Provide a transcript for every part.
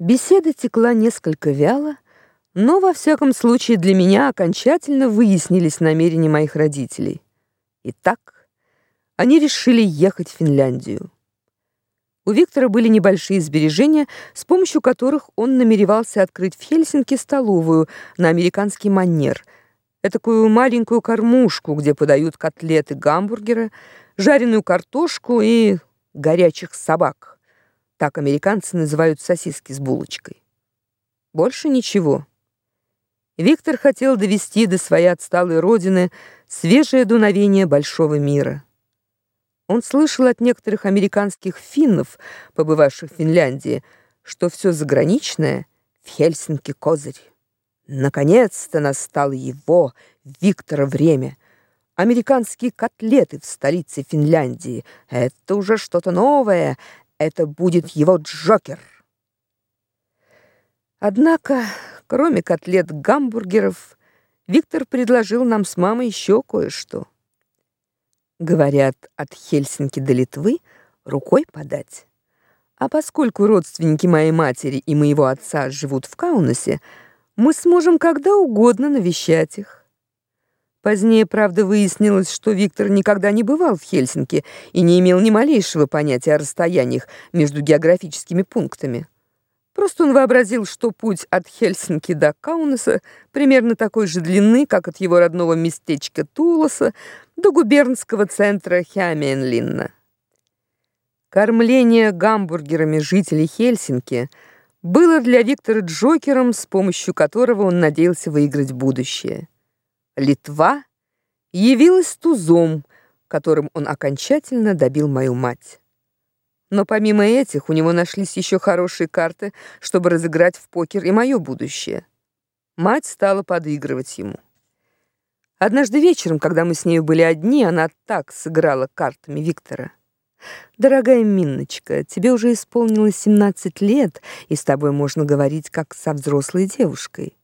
Беседа текла несколько вяло, но во всяком случае для меня окончательно выяснились намерения моих родителей. Итак, они решили ехать в Финляндию. У Виктора были небольшие сбережения, с помощью которых он намеревался открыть в Хельсинки столовую на американский манер, такую маленькую кормушку, где подают котлеты, гамбургеры, жареную картошку и горячих собак. Так американцы называют сосиски с булочкой. Больше ничего. Виктор хотел довести до своей отсталой родины свежее дуновение большого мира. Он слышал от некоторых американских финнов, побывавших в Финляндии, что все заграничное в Хельсинки козырь. Наконец-то настало его, Виктора, время. Американские котлеты в столице Финляндии это уже что-то новое. Это будет его Джокер. Однако, кроме котлет-гамбургеров, Виктор предложил нам с мамой еще кое-что. Говорят, от Хельсинки до Литвы рукой подать. А поскольку родственники моей матери и моего отца живут в Каунасе, мы сможем когда угодно навещать их. Позднее, правда, выяснилось, что Виктор никогда не бывал в Хельсинки и не имел ни малейшего понятия о расстояниях между географическими пунктами. Просто он вообразил, что путь от Хельсинки до Каунаса примерно такой же длины, как от его родного местечка Тулоса до губернского центра Хяменлинна. Кормление гамбургерами жителей Хельсинки было для Виктора Джокером, с помощью которого он надеялся выиграть будущее. Литва явилась тузом, которым он окончательно добил мою мать. Но помимо этих у него нашлись еще хорошие карты, чтобы разыграть в покер и мое будущее. Мать стала подыгрывать ему. Однажды вечером, когда мы с ней были одни, она так сыграла картами Виктора. Дорогая Минночка, тебе уже исполнилось 17 лет, и с тобой можно говорить как со взрослой девушкой.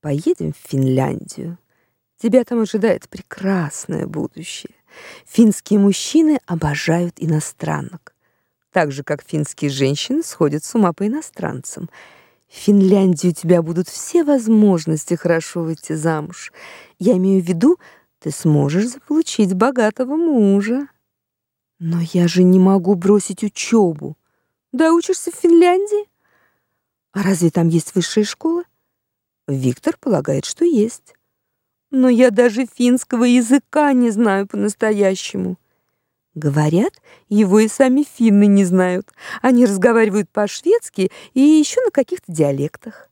Поедем в Финляндию. Тебя там ожидает прекрасное будущее. Финские мужчины обожают иностранок, так же как финские женщины сходят с ума по иностранцам. В Финляндии у тебя будут все возможности хорошо выйти замуж. Я имею в виду, ты сможешь заполучить богатого мужа. Но я же не могу бросить учебу. Да учишься в Финляндии? А разве там есть высшая школа? Виктор полагает, что есть но я даже финского языка не знаю по-настоящему. Говорят, его и сами финны не знают. Они разговаривают по-шведски и еще на каких-то диалектах.